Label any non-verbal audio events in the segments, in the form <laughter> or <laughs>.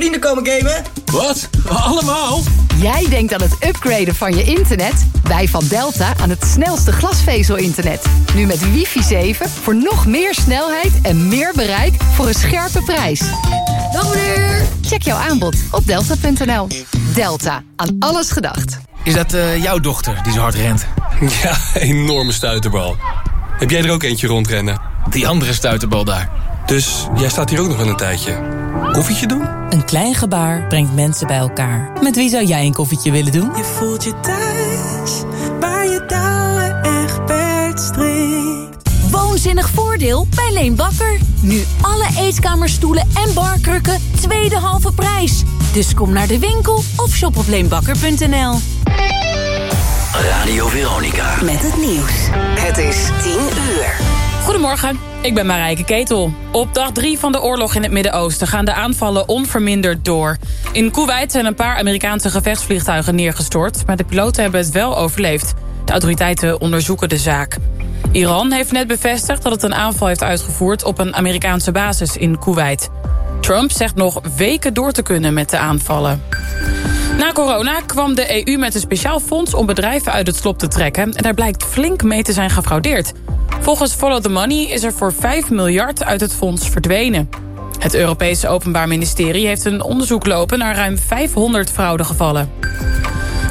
vrienden komen gamen? Wat? Allemaal? Jij denkt aan het upgraden van je internet? Wij van Delta aan het snelste glasvezel-internet. Nu met wifi 7 voor nog meer snelheid en meer bereik voor een scherpe prijs. Dag meneer! Check jouw aanbod op delta.nl. Delta, aan alles gedacht. Is dat uh, jouw dochter die zo hard rent? <laughs> Ja, enorme stuiterbal. Heb jij er ook eentje rondrennen? Die andere stuiterbal daar. Dus jij staat hier ook nog wel een tijdje. Koffietje doen? Een klein gebaar brengt mensen bij elkaar. Met wie zou jij een koffietje willen doen? Je voelt je thuis, waar je touwen echt strikt. Woonzinnig voordeel bij Leen Bakker. Nu alle eetkamerstoelen en barkrukken tweede halve prijs. Dus kom naar de winkel of shop op leenbakker.nl. Radio Veronica. Met het nieuws. Het is 10 uur. Goedemorgen, ik ben Marijke Ketel. Op dag 3 van de oorlog in het Midden-Oosten gaan de aanvallen onverminderd door. In Kuwait zijn een paar Amerikaanse gevechtsvliegtuigen neergestort... maar de piloten hebben het wel overleefd. De autoriteiten onderzoeken de zaak. Iran heeft net bevestigd dat het een aanval heeft uitgevoerd... op een Amerikaanse basis in Kuwait. Trump zegt nog weken door te kunnen met de aanvallen. Na corona kwam de EU met een speciaal fonds om bedrijven uit het slop te trekken... en daar blijkt flink mee te zijn gefraudeerd. Volgens Follow the Money is er voor 5 miljard uit het fonds verdwenen. Het Europese Openbaar Ministerie heeft een onderzoek lopen... naar ruim 500 fraudegevallen.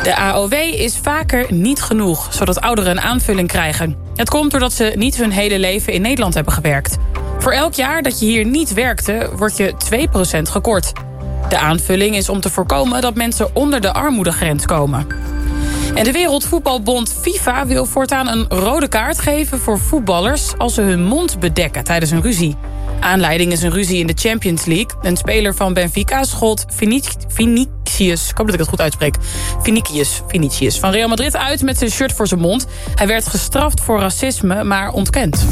De AOW is vaker niet genoeg, zodat ouderen een aanvulling krijgen. Het komt doordat ze niet hun hele leven in Nederland hebben gewerkt. Voor elk jaar dat je hier niet werkte, word je 2% gekort. De aanvulling is om te voorkomen dat mensen onder de armoedegrens komen. En de Wereldvoetbalbond FIFA wil voortaan een rode kaart geven voor voetballers... als ze hun mond bedekken tijdens een ruzie. Aanleiding is een ruzie in de Champions League. Een speler van Benfica schold Vinicius, ik hoop dat ik het goed uitspreek... Vinicius, Vinicius van Real Madrid uit met zijn shirt voor zijn mond. Hij werd gestraft voor racisme, maar ontkend.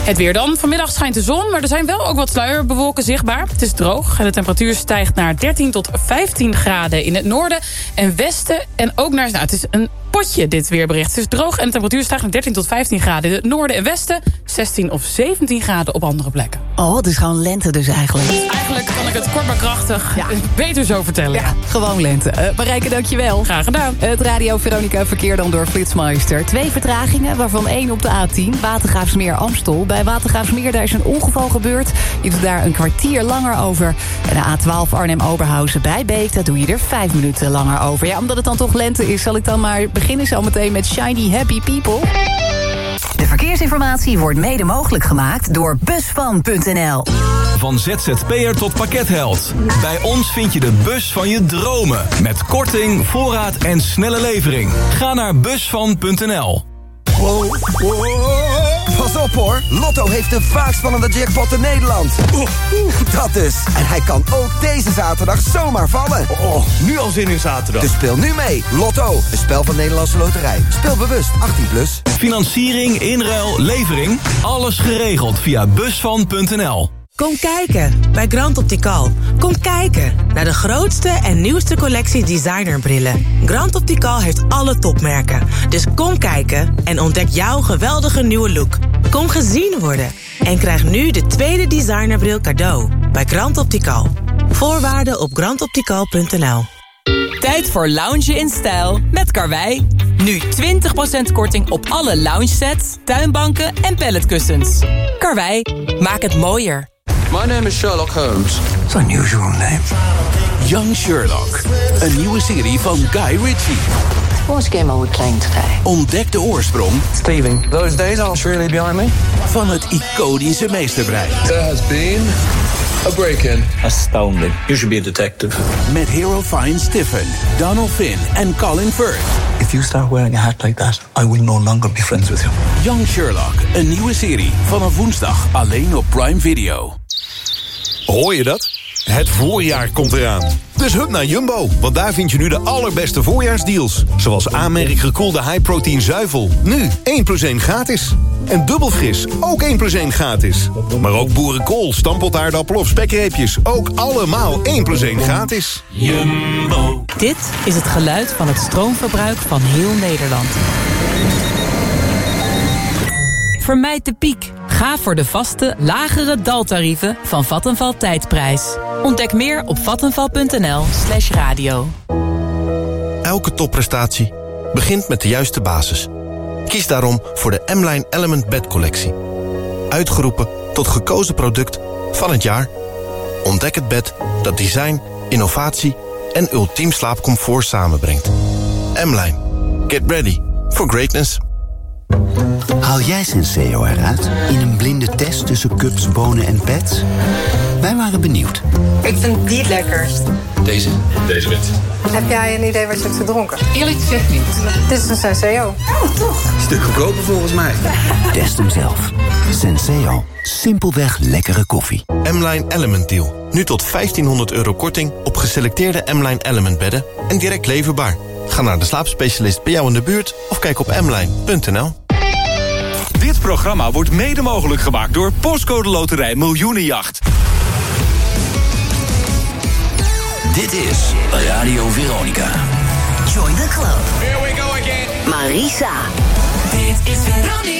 Het weer dan. Vanmiddag schijnt de zon, maar er zijn wel ook wat sluierbewolken zichtbaar. Het is droog en de temperatuur stijgt naar 13 tot 15 graden in het noorden en westen. En ook naar... Nou, het is een potje, dit weerbericht. Het is droog en de temperatuur stijgt naar 13 tot 15 graden in het noorden en westen. 16 of 17 graden op andere plekken. Oh, het is gewoon lente dus eigenlijk. Eigenlijk kan ik het kort maar krachtig ja. beter zo vertellen. Ja, gewoon lente. Uh, Marijke, dankjewel. Graag gedaan. Het Radio Veronica verkeer dan door Flitsmeister. Twee vertragingen, waarvan één op de A10, Watergraafsmeer-Amstel. Bij Watergraafsmeer daar is een ongeval gebeurd. Je doet daar een kwartier langer over. En de A12 Arnhem-Oberhausen bij Beek, daar doe je er vijf minuten langer over. Ja, omdat het dan toch lente is, zal ik dan maar beginnen zometeen met Shiny Happy People. De verkeersinformatie wordt mede mogelijk gemaakt door busvan.nl. Van ZZP'er tot pakketheld. Bij ons vind je de bus van je dromen. Met korting, voorraad en snelle levering. Ga naar busvan.nl. Wow, Pas op hoor, Lotto heeft de vaakst spannende jackpot in Nederland. Dat dus. En hij kan ook deze zaterdag zomaar vallen. Oh, nu al zin in zaterdag. Dus speel nu mee. Lotto, een spel van Nederlandse Loterij. Speel bewust, 18+. Plus. Financiering, inruil, levering. Alles geregeld via busvan.nl. Kom kijken bij Grand Optical. Kom kijken naar de grootste en nieuwste collectie designerbrillen. Grand Optical heeft alle topmerken. Dus kom kijken en ontdek jouw geweldige nieuwe look. Kom gezien worden en krijg nu de tweede designerbril cadeau bij Grand Optical. Voorwaarden op grandoptical.nl Tijd voor lounge in stijl met Karwei. Nu 20% korting op alle lounge sets, tuinbanken en palletkussens. Karwei, maak het mooier. My name is Sherlock Holmes. It's an unusual name. Young Sherlock. Een nieuwe serie van Guy Ritchie. What game are we playing today? Ontdek de oorsprong. Steven, those days are surely behind me. Van het iconische meesterbrein. There has been a break-in. Astounding. You should be a detective. Met Hero Fine Stiffen, Donald Finn en Colin Firth. If you start wearing a hat like that, I will no longer be friends with you. Young Sherlock, een nieuwe serie. Vanaf woensdag alleen op Prime Video. Hoor je dat? Het voorjaar komt eraan. Dus hup naar Jumbo, want daar vind je nu de allerbeste voorjaarsdeals. Zoals aanmerk gekoelde high-protein zuivel. Nu 1 plus 1 gratis. En dubbel fris, ook 1 plus 1 gratis. Maar ook boerenkool, stamppeltaardappel of spekreepjes. Ook allemaal 1 plus 1 gratis. Jumbo. Dit is het geluid van het stroomverbruik van heel Nederland. Vermijd de piek. Ga voor de vaste, lagere daltarieven van Vattenval Tijdprijs. Ontdek meer op vattenval.nl slash radio. Elke topprestatie begint met de juiste basis. Kies daarom voor de M-Line Element Bed Collectie. Uitgeroepen tot gekozen product van het jaar. Ontdek het bed dat design, innovatie en ultiem slaapcomfort samenbrengt. M-Line. Get ready for greatness. Haal jij Senseo eruit in een blinde test tussen cups, bonen en pets? Wij waren benieuwd. Ik vind die het lekkerst. Deze? Deze wit. Heb jij een idee wat je hebt gedronken? Eerlijk gezegd niet. Dit is een Senseo. Oh, toch? Stuk goedkoper volgens mij. <laughs> Test hem zelf. Senseo. Simpelweg lekkere koffie. M-Line Element Deal. Nu tot 1500 euro korting op geselecteerde M-Line Element bedden en direct leverbaar. Ga naar de slaapspecialist bij jou in de buurt of kijk op mline.nl. Dit programma wordt mede mogelijk gemaakt door Postcode Loterij Miljoenenjacht. Dit is Radio Veronica. Join the club. Here we go again. Marisa. Dit is Veronica.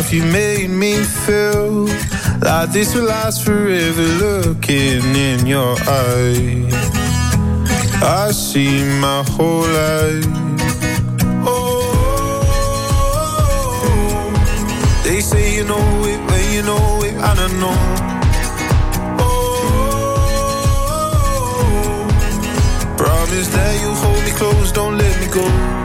Photograph. You made me feel like this will last forever. Looking in your eyes, I see my whole life. Oh, they say you know it when you know it, I don't know. Oh Promise that you hold me close, don't let me go.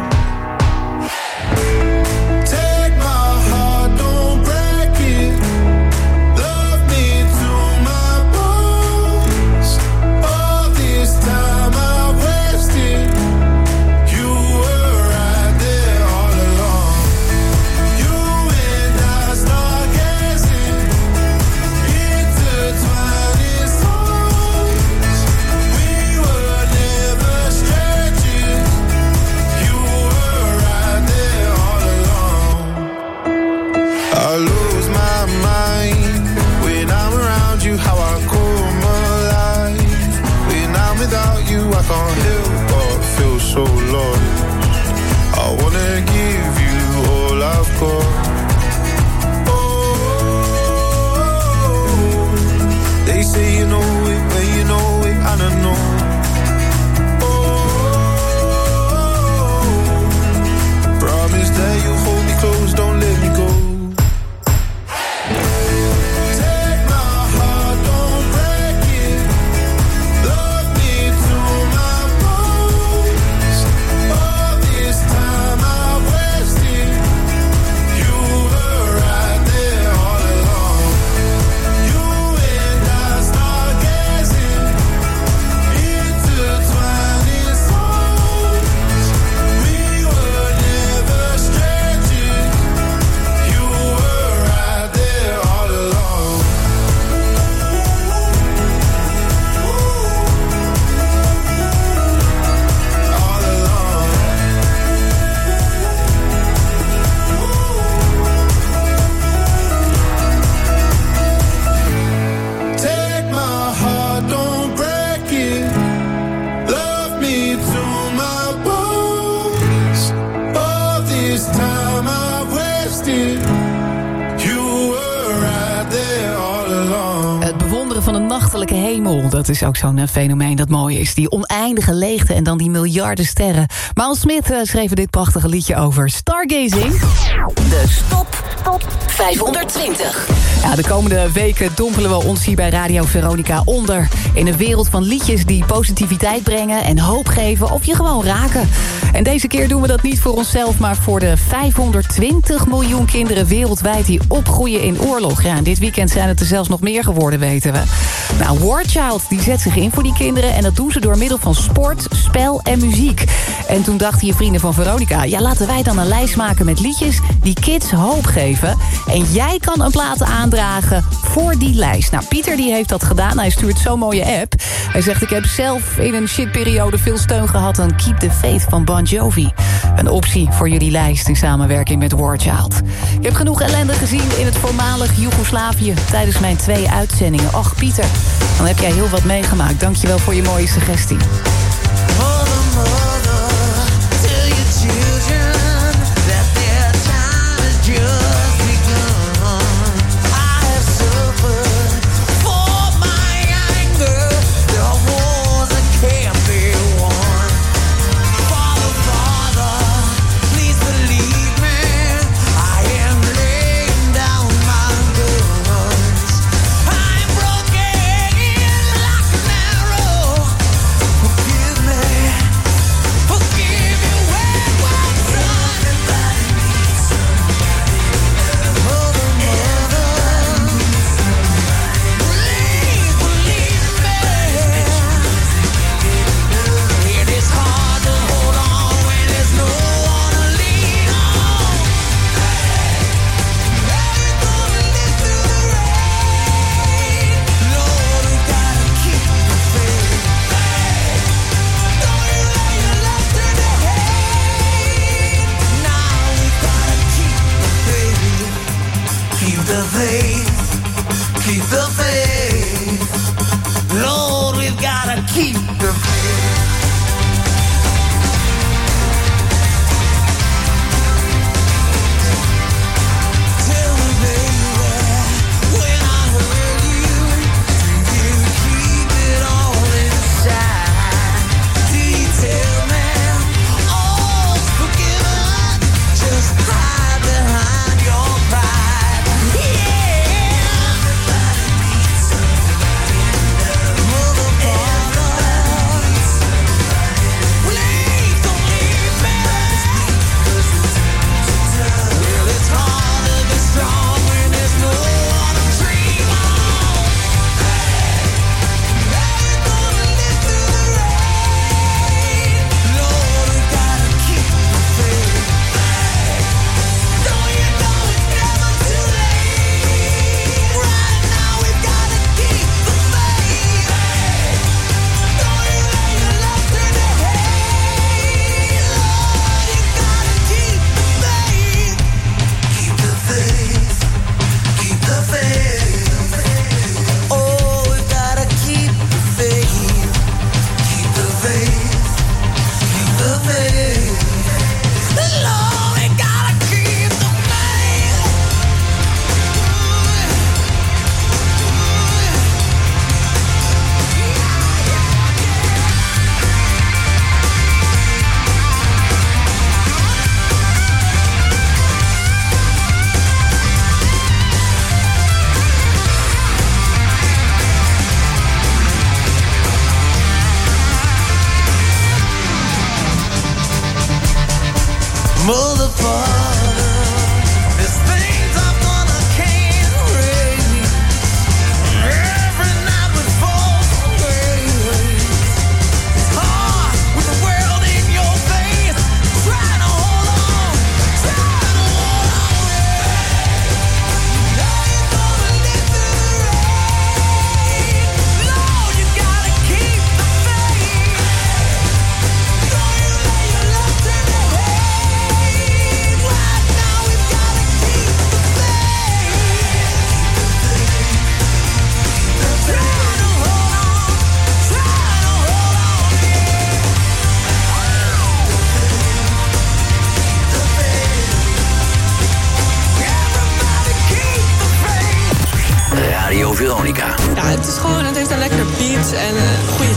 Is ook zo'n eh, fenomeen dat mooi is. Die oneindige leegte en dan die miljarden sterren. Miles Smith uh, schreef dit prachtige liedje over stargazing. De Stop Top 520. Ja, de komende weken dompelen we ons hier bij Radio Veronica onder... in een wereld van liedjes die positiviteit brengen en hoop geven... of je gewoon raken. En deze keer doen we dat niet voor onszelf... maar voor de 520 miljoen kinderen wereldwijd die opgroeien in oorlog. Ja, en dit weekend zijn het er zelfs nog meer geworden, weten we. Nou, War Child die zet zich in voor die kinderen... en dat doen ze door middel van sport, spel en muziek. En toen dachten je vrienden van Veronica... ja, laten wij dan een lijst maken met liedjes die kids hoop geven. En jij kan een plaat aandragen voor die lijst. Nou, Pieter die heeft dat gedaan. Hij stuurt zo'n mooie app. Hij zegt, ik heb zelf in een shitperiode veel steun gehad... aan Keep the Faith van Bon Jovi. Een optie voor jullie lijst in samenwerking met War Child. Je hebt genoeg ellende gezien in het voormalig Joegoslavië... tijdens mijn twee uitzendingen. Och, Pieter, dan heb jij heel wat meegemaakt. Dankjewel voor je mooie suggestie.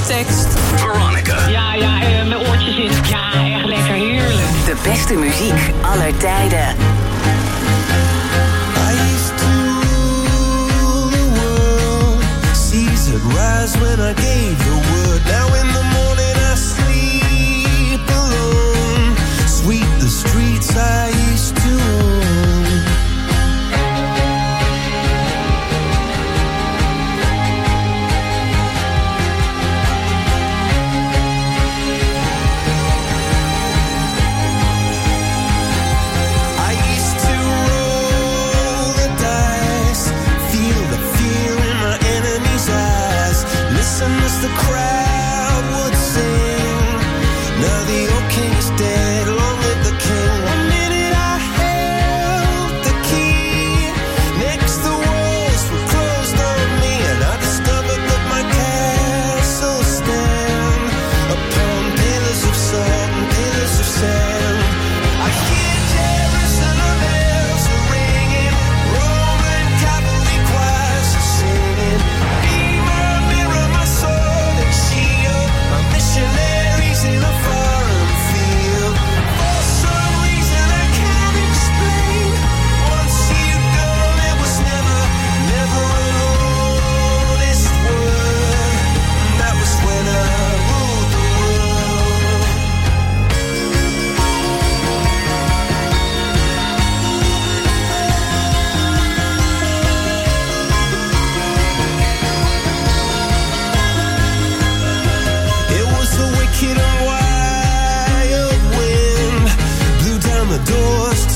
tekst. Veronica. Ja, ja, en mijn oortjes in. Ja, echt lekker heerlijk. De beste muziek aller tijden. I used to rule the world. Caesar rise when I gave the word. Now in the morning I sleep alone. Sweep the streets I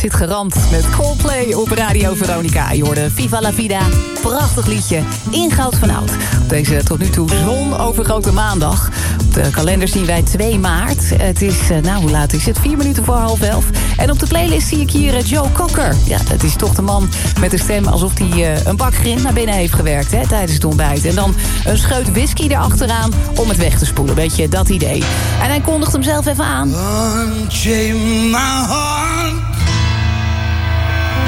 zit gerand met Coldplay op Radio Veronica. Je hoorde Viva la Vida, prachtig liedje, in goud van oud. Op deze tot nu toe zon overgrote maandag. Op de kalender zien wij 2 maart. Het is, eh, nou hoe laat is het? 4 minuten voor half elf. En op de playlist zie ik hier eh, Joe Cocker. Ja, dat is toch de man met de stem alsof hij eh, een bak grind naar binnen heeft gewerkt hè, tijdens het ontbijt. En dan een scheut whisky erachteraan om het weg te spoelen. Weet je, dat idee. En hij kondigt hem zelf even aan. My heart.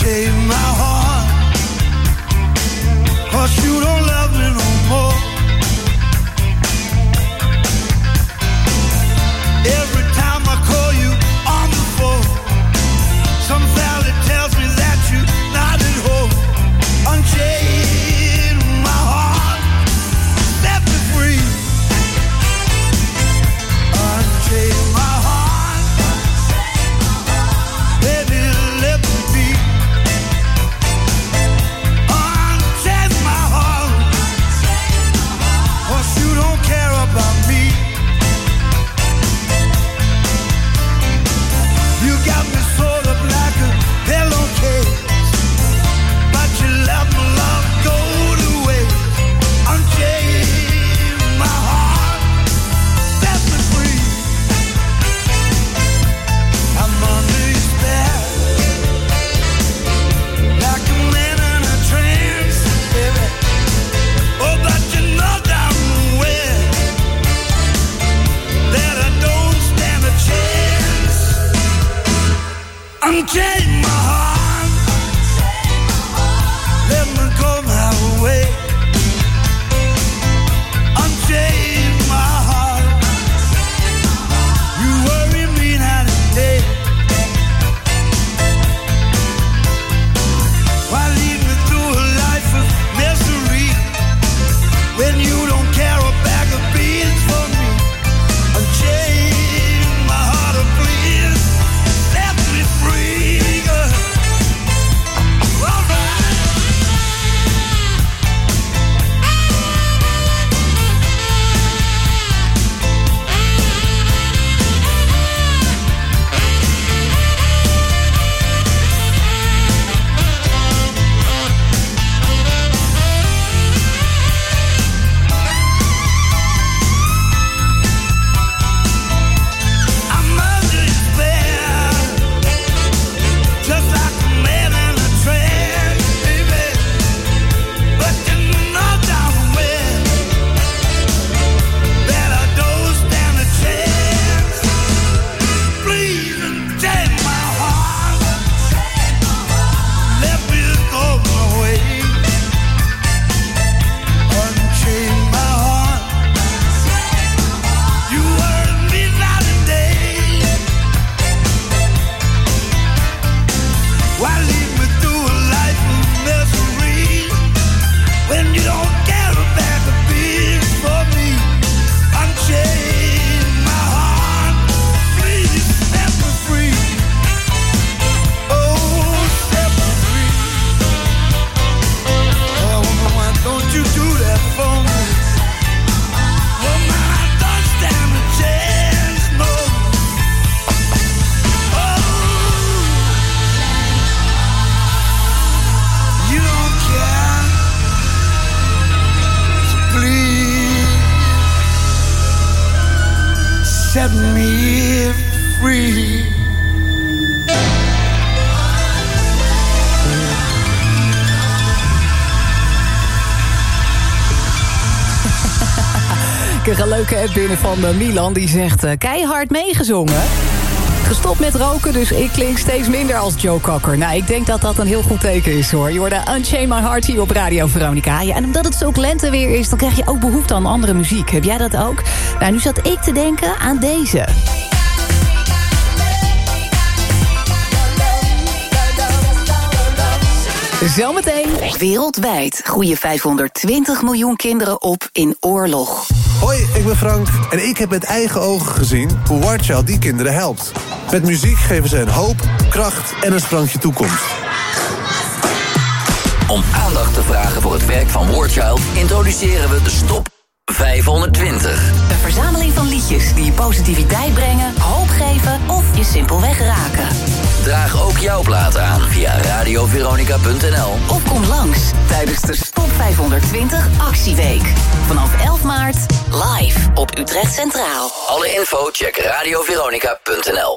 Unchain my heart, 'cause you don't love me no more. Van eh, Milan. Die zegt eh, keihard meegezongen. Gestopt met roken, dus ik klink steeds minder als Joe Cocker. Nou, ik denk dat dat een heel goed teken is, hoor. Je hoorde Unchain My Heart hier op Radio Veronica. Ja, en omdat het zo lente weer is, dan krijg je ook behoefte aan andere muziek. Heb jij dat ook? Nou, nu zat ik te denken aan deze. Zometeen. Wereldwijd groeien 520 miljoen kinderen op in oorlog. Hoi, ik ben Frank en ik heb met eigen ogen gezien hoe Warchild die kinderen helpt. Met muziek geven ze hen hoop, kracht en een sprankje toekomst. Om aandacht te vragen voor het werk van Warchild introduceren we de Stop 520. Een verzameling van liedjes die je positiviteit brengen, hoop geven of je simpelweg raken. Draag ook jouw plaat aan via radioveronica.nl. Of kom langs tijdens de Stop 520 Actieweek. Vanaf 11 maart live op Utrecht Centraal. Alle info check radioveronica.nl.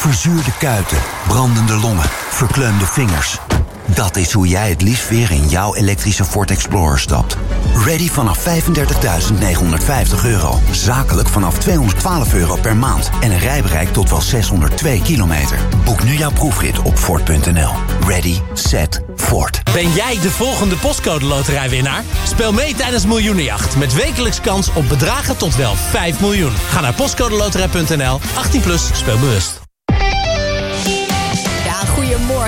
Verzuurde kuiten, brandende longen, verkleumde vingers. Dat is hoe jij het liefst weer in jouw elektrische Ford Explorer stapt. Ready vanaf 35.950 euro. Zakelijk vanaf 212 euro per maand. En een rijbereik tot wel 602 kilometer. Boek nu jouw proefrit op Ford.nl. Ready, set, Ford. Ben jij de volgende postcode loterijwinnaar? Speel mee tijdens Miljoenenjacht met wekelijks kans op bedragen tot wel 5 miljoen. Ga naar postcodeloterij.nl, 18 plus, speel bewust.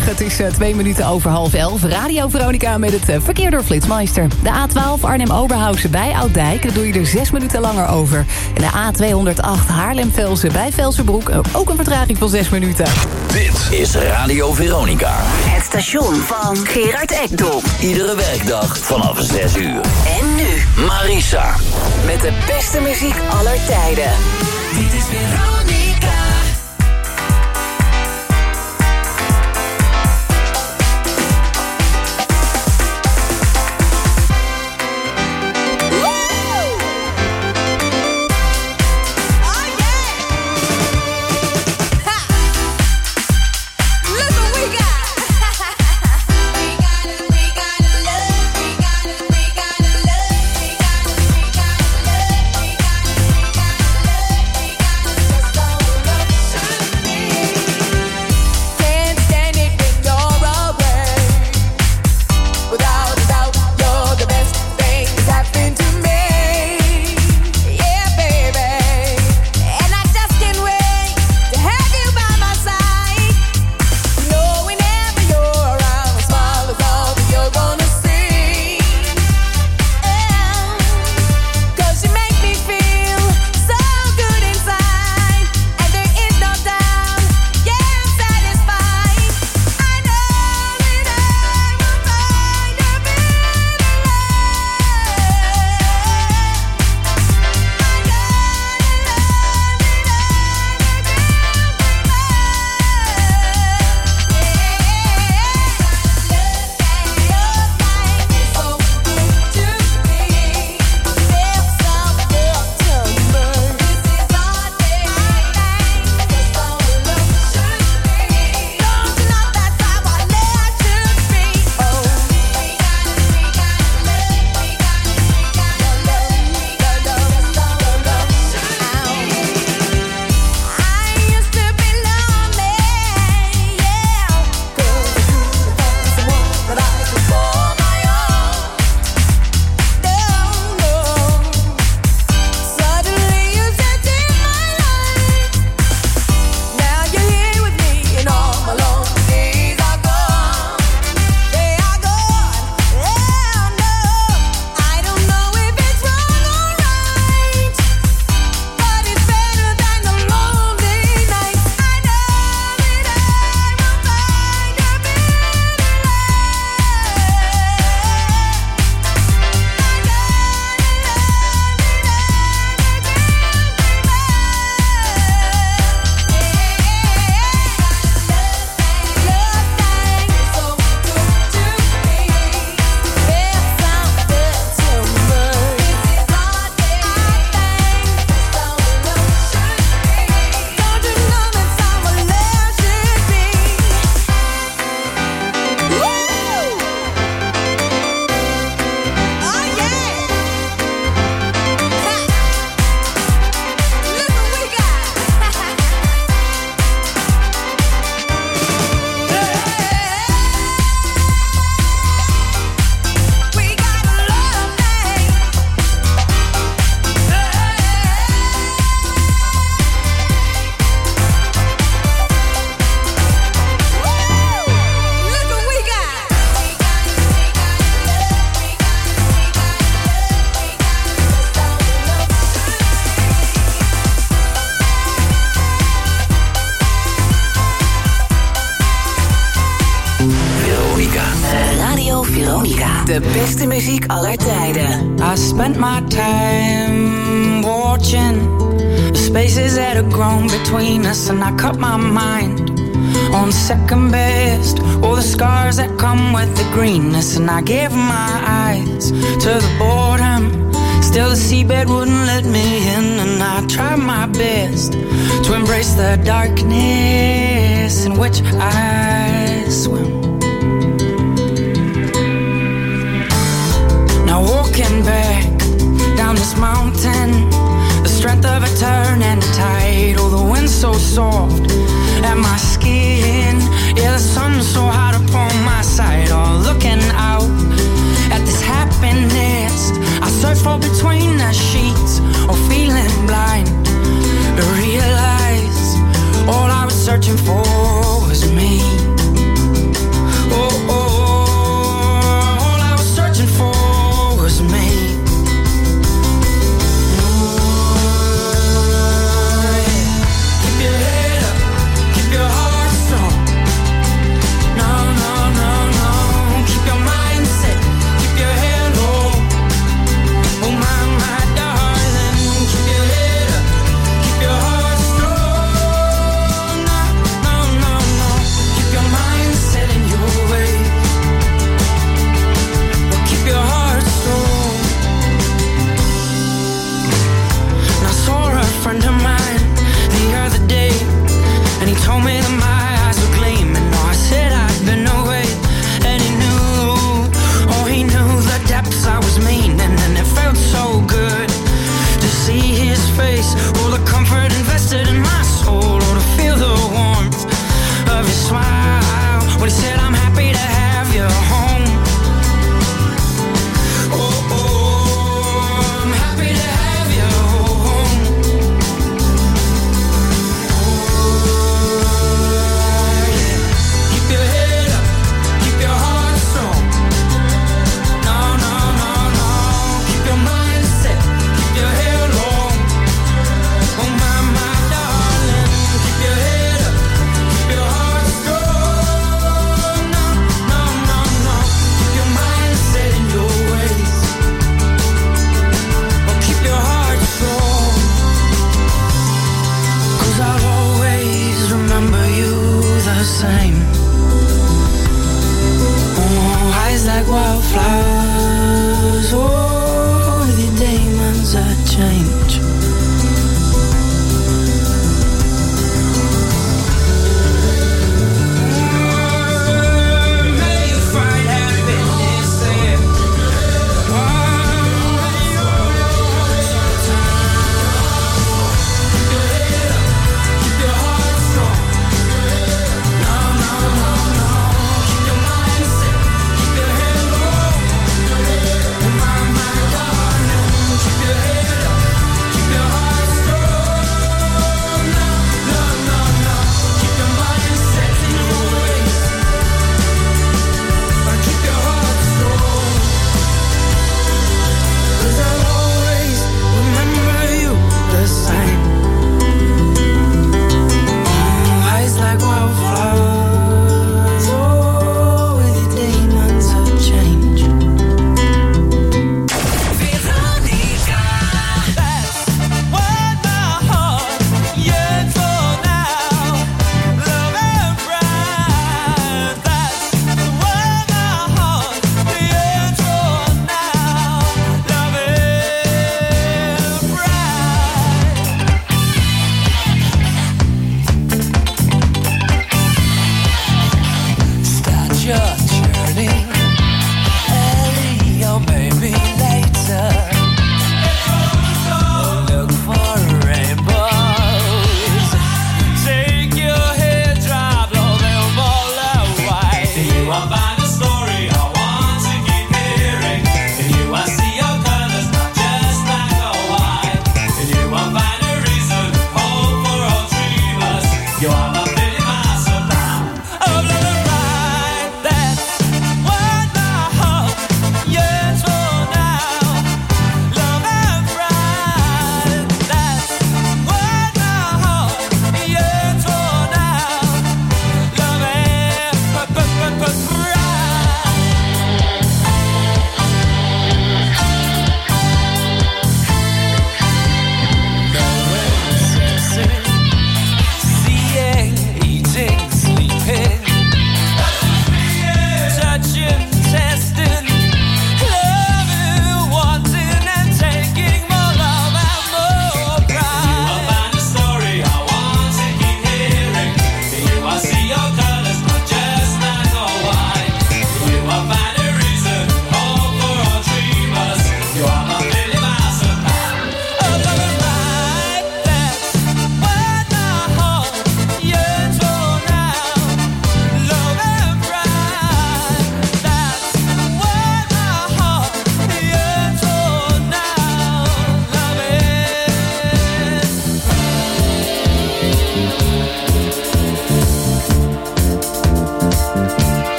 Goedemorgen. Het is eh, twee minuten over half elf. Radio Veronica met het eh, verkeer door Flitsmeister. De A12 Arnhem-Oberhausen bij Ouddijk. Daar doe je er zes minuten langer over. En de A208 Haarlem-Velsen bij Velsenbroek. eh, Ook een vertraging van zes minuten. Dit is Radio Veronica. Het station van Gerard Ekdom. Iedere werkdag vanaf 6 uur. En nu Marisa. met de beste muziek aller tijden. Dit is Veronica. soft at my skin. Yeah, the sun's so hot upon my side. All looking out at this happiness. I search for between the sheets or feeling blind. But realize all I was searching for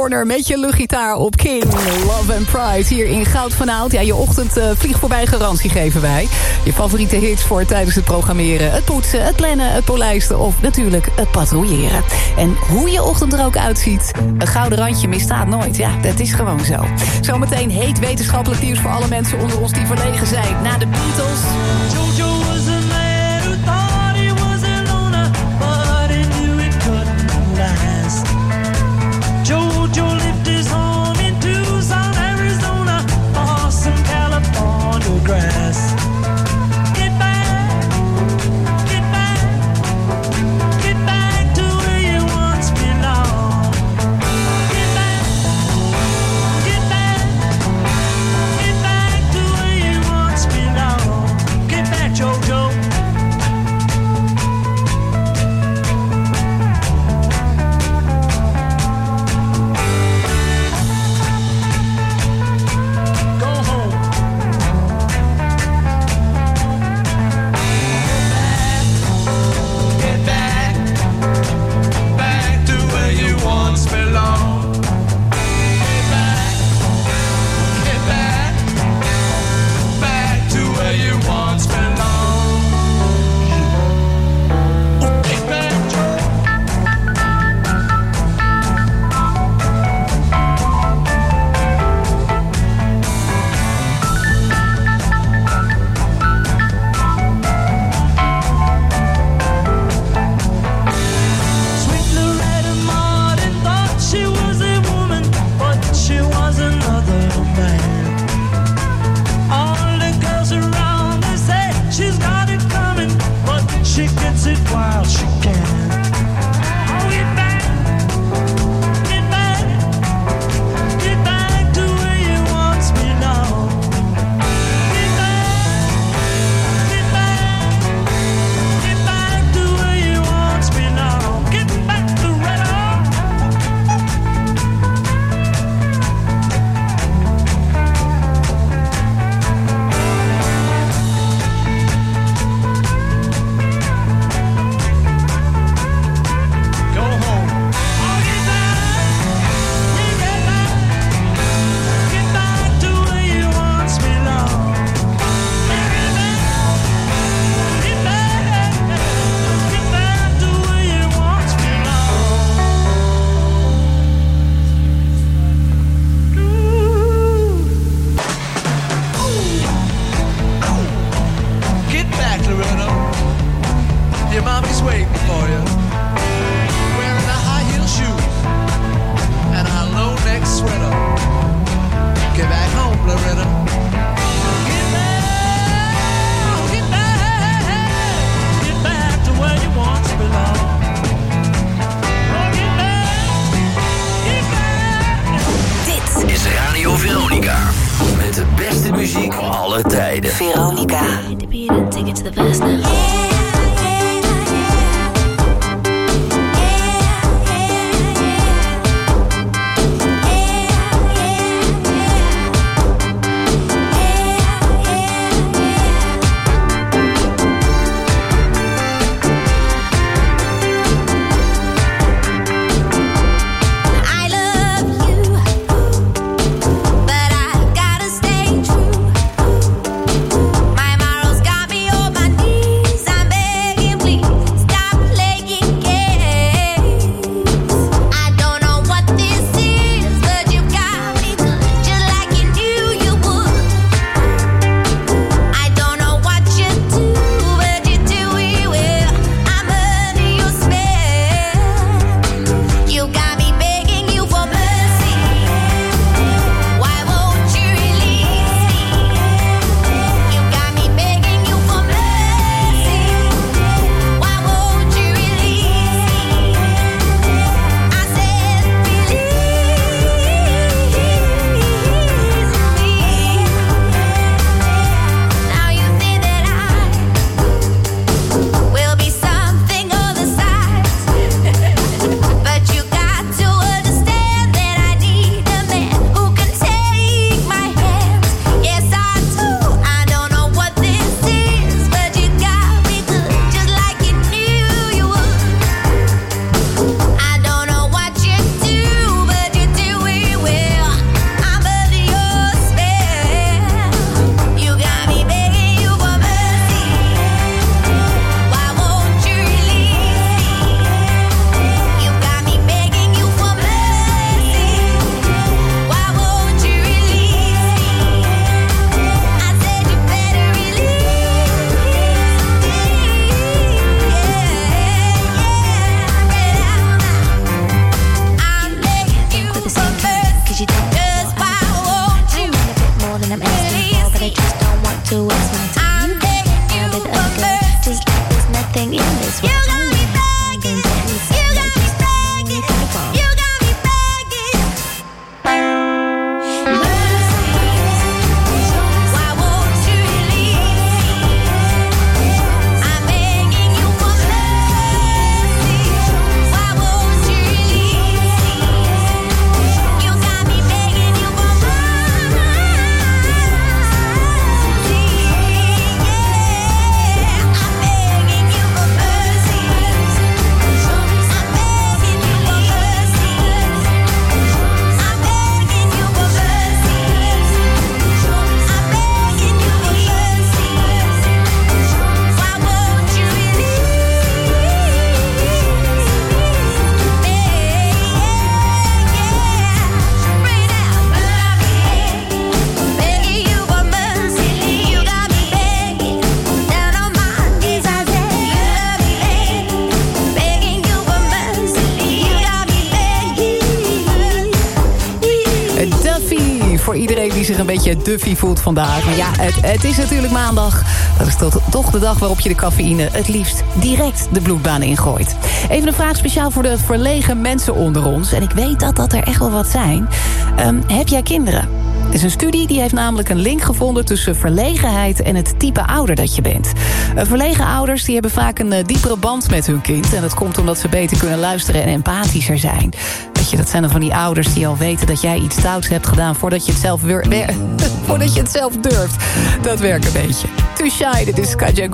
Corner met je luchtgitaar op King. Love and Pride hier in Goud vanavond. Ja, je ochtend uh, vliegt voorbij, garantie geven wij. Je favoriete hits voor tijdens het programmeren, het poetsen, het plannen, het polijsten of natuurlijk het patrouilleren. En hoe je ochtend er ook uitziet, een gouden randje misstaat nooit. Ja, dat is gewoon zo. Zometeen heet wetenschappelijk nieuws voor alle mensen onder ons die verlegen zijn. Na de Beatles... Julie. Iedereen die zich een beetje duffy voelt vandaag. Maar ja, het, het is natuurlijk maandag. Dat is toch, de dag waarop je de cafeïne het liefst direct de bloedbaan ingooit. Even een vraag speciaal voor de verlegen mensen onder ons. En ik weet dat dat er echt wel wat zijn. Ehm, heb jij kinderen? Er is een studie die heeft namelijk een link gevonden... tussen verlegenheid en het type ouder dat je bent. Uh, verlegen ouders die hebben vaak een uh, diepere band met hun kind. En dat komt omdat ze beter kunnen luisteren en empathischer zijn. Dat zijn dan van die ouders die al weten dat jij iets stouts hebt gedaan... voordat je het zelf, <laughs> voordat je het zelf durft. Dat werkt een beetje. Too shy, dit is Kaja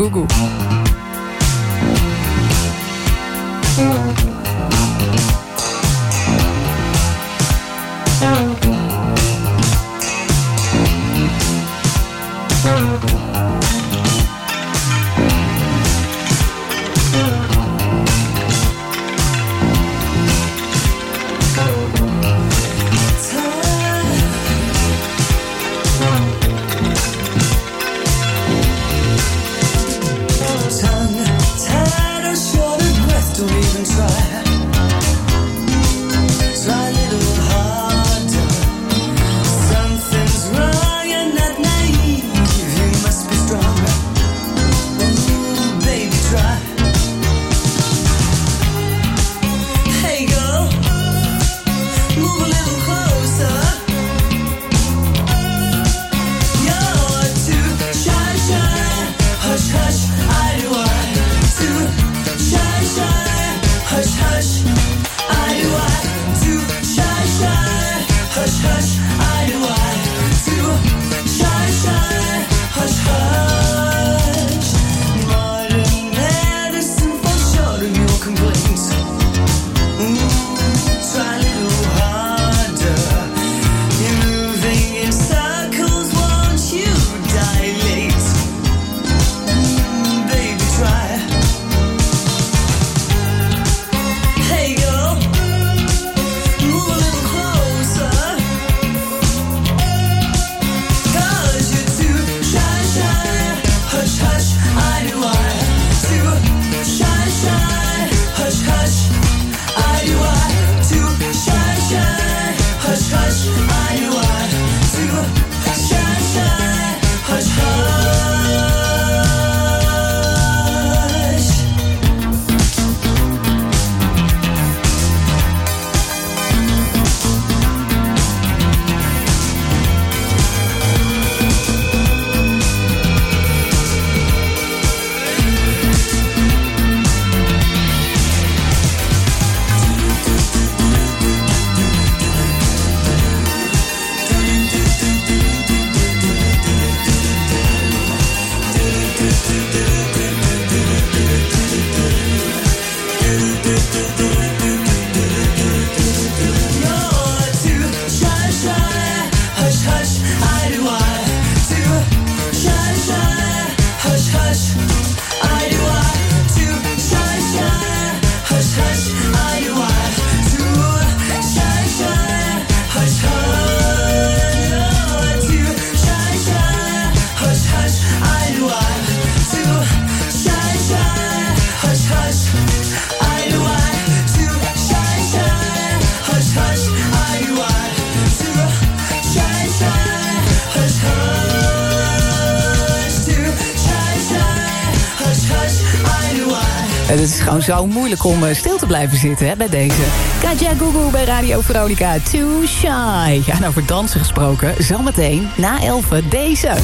Het is gewoon zo moeilijk om eh, stil te blijven zitten hè, bij deze. Kaja Gugu bij Radio Veronica. Too shy. Ja, en over dansen gesproken. Zometeen na 11 deze.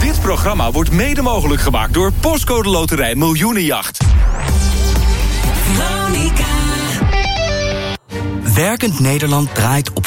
Dit programma wordt mede mogelijk gemaakt door Postcode Loterij Miljoenenjacht. Werkend Nederland draait op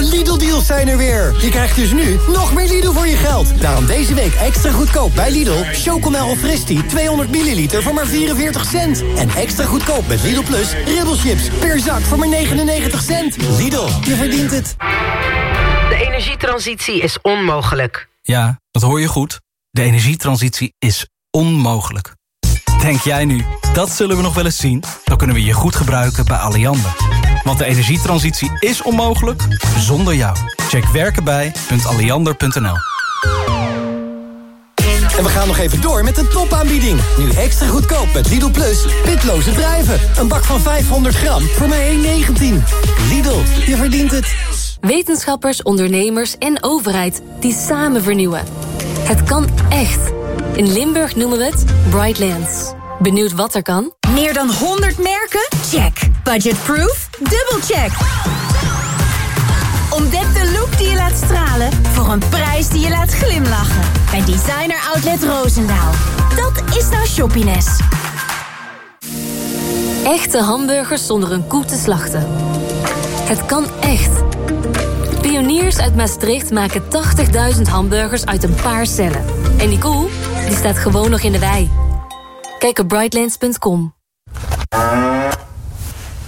De De Lidl-deals zijn er weer. Je krijgt dus nu nog meer Lidl voor je geld. Daarom deze week extra goedkoop bij Lidl. Chocomel of Fristi 200 milliliter voor maar 44 cent. En extra goedkoop met Lidl Plus ribbelchips per zak voor maar 99 cent. Lidl, je verdient het. De energietransitie is onmogelijk. Ja, dat hoor je goed. De energietransitie is onmogelijk. Denk jij nu, dat zullen we nog wel eens zien? Dan kunnen we je goed gebruiken bij Alliander. Want de energietransitie is onmogelijk zonder jou. Check werkenbij.alliander.nl En we gaan nog even door met een topaanbieding. Nu extra goedkoop met Lidl Plus. Pitloze druiven. Een bak van 500 gram voor maar 1,19. Lidl, je verdient het. Wetenschappers, ondernemers en overheid die samen vernieuwen. Het kan echt. In Limburg noemen we het Brightlands. Benieuwd wat er kan? Meer dan 100 merken? Check. Budgetproof? Dubbelcheck. Ontdek de look die je laat stralen voor een prijs die je laat glimlachen. Bij Designer Outlet Roosendaal. Dat is nou shoppiness. Echte hamburgers zonder een koe te slachten. Het kan echt. Pioniers uit Maastricht maken 80.000 hamburgers uit een paar cellen. En die koe, die staat gewoon nog in de wei. Kijk op brightlands.com.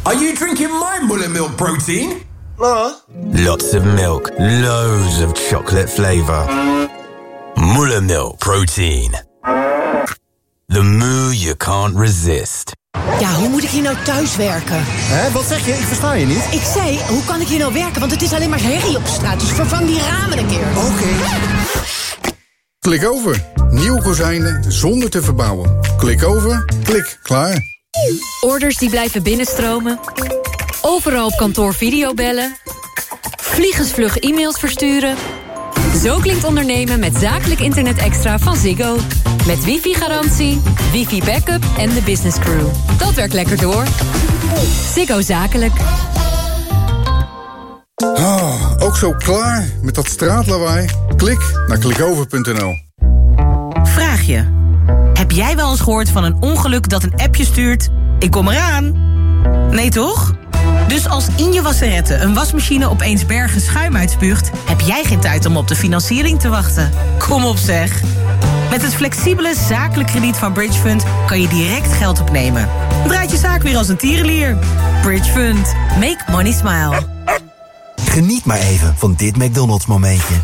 Are you drinking my mullet milk protein? Lots of milk, loads of chocolate flavor. Mullet milk protein. The moo you can't resist. Ja, hoe moet ik hier nou thuis werken? Hé, wat zeg je? Ik versta je niet. Ik zei, hoe kan ik hier nou werken? Want het is alleen maar herrie op straat. Dus vervang die ramen een keer. Oké. Klik over. Nieuwe kozijnen zonder te verbouwen. Klik over. Klik. Klaar. Orders die blijven binnenstromen. Overal op kantoor videobellen. Vliegensvlug e-mails versturen. Zo klinkt ondernemen met zakelijk internet extra van Ziggo. Met wifi-garantie, wifi-backup en de business crew. Dat werkt lekker door. Ziggo Zakelijk. Ah, ook zo klaar met dat straatlawaai? Klik naar klikover.nl. Vraag je. Heb jij wel eens gehoord van een ongeluk dat een appje stuurt... Ik kom eraan? Nee toch? Dus als in je wasserette een wasmachine opeens bergen schuim uitspuugt... heb jij geen tijd om op de financiering te wachten. Kom op zeg. Met het flexibele zakelijk krediet van Bridge Fund... kan je direct geld opnemen. Draait je zaak weer als een tierenlier. Bridge Fund. Make money smile. Geniet maar even van dit McDonald's momentje.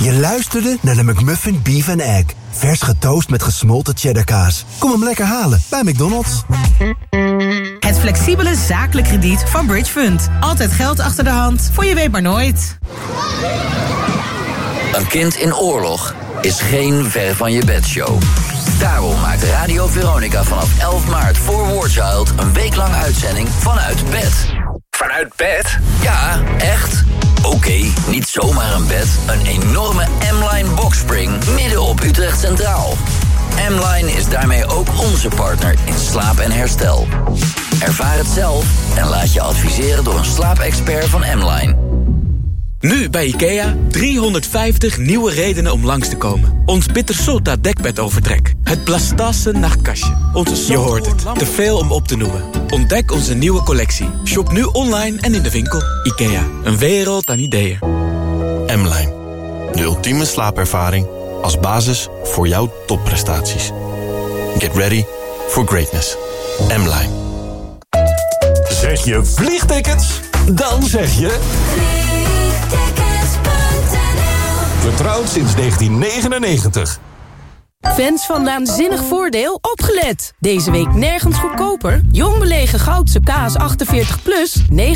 Je luisterde naar de McMuffin Beef and Egg. Vers getoast met gesmolten cheddarkaas. Kom hem lekker halen bij McDonald's. Het flexibele zakelijk krediet van Bridge Fund. Altijd geld achter de hand, voor je weet maar nooit. Een kind in oorlog is geen ver van je bedshow. Daarom maakt Radio Veronica vanaf 11 maart voor War Child een weeklang uitzending vanuit bed. Vanuit bed? Ja, echt. Oké, niet zomaar een bed. Een enorme M-Line boxspring midden op Utrecht Centraal. M-Line is daarmee ook onze partner in slaap en herstel. Ervaar het zelf en laat je adviseren door een slaapexpert van M-Line. Nu bij IKEA 350 nieuwe redenen om langs te komen. Ons Bittersota dekbedovertrek. Het Blastase nachtkastje. Onze Je hoort het. Te veel om op te noemen. Ontdek onze nieuwe collectie. Shop nu online en in de winkel. IKEA. Een wereld aan ideeën. M-Line. De ultieme slaapervaring als basis voor jouw topprestaties. Get ready for greatness. M-Line. Zeg je vliegtickets? Dan zeg je... Vertrouwd sinds 1999. Fans van Naanzinnig Voordeel, opgelet! Deze week nergens goedkoper. Jong belegen goudse kaas 48 plus,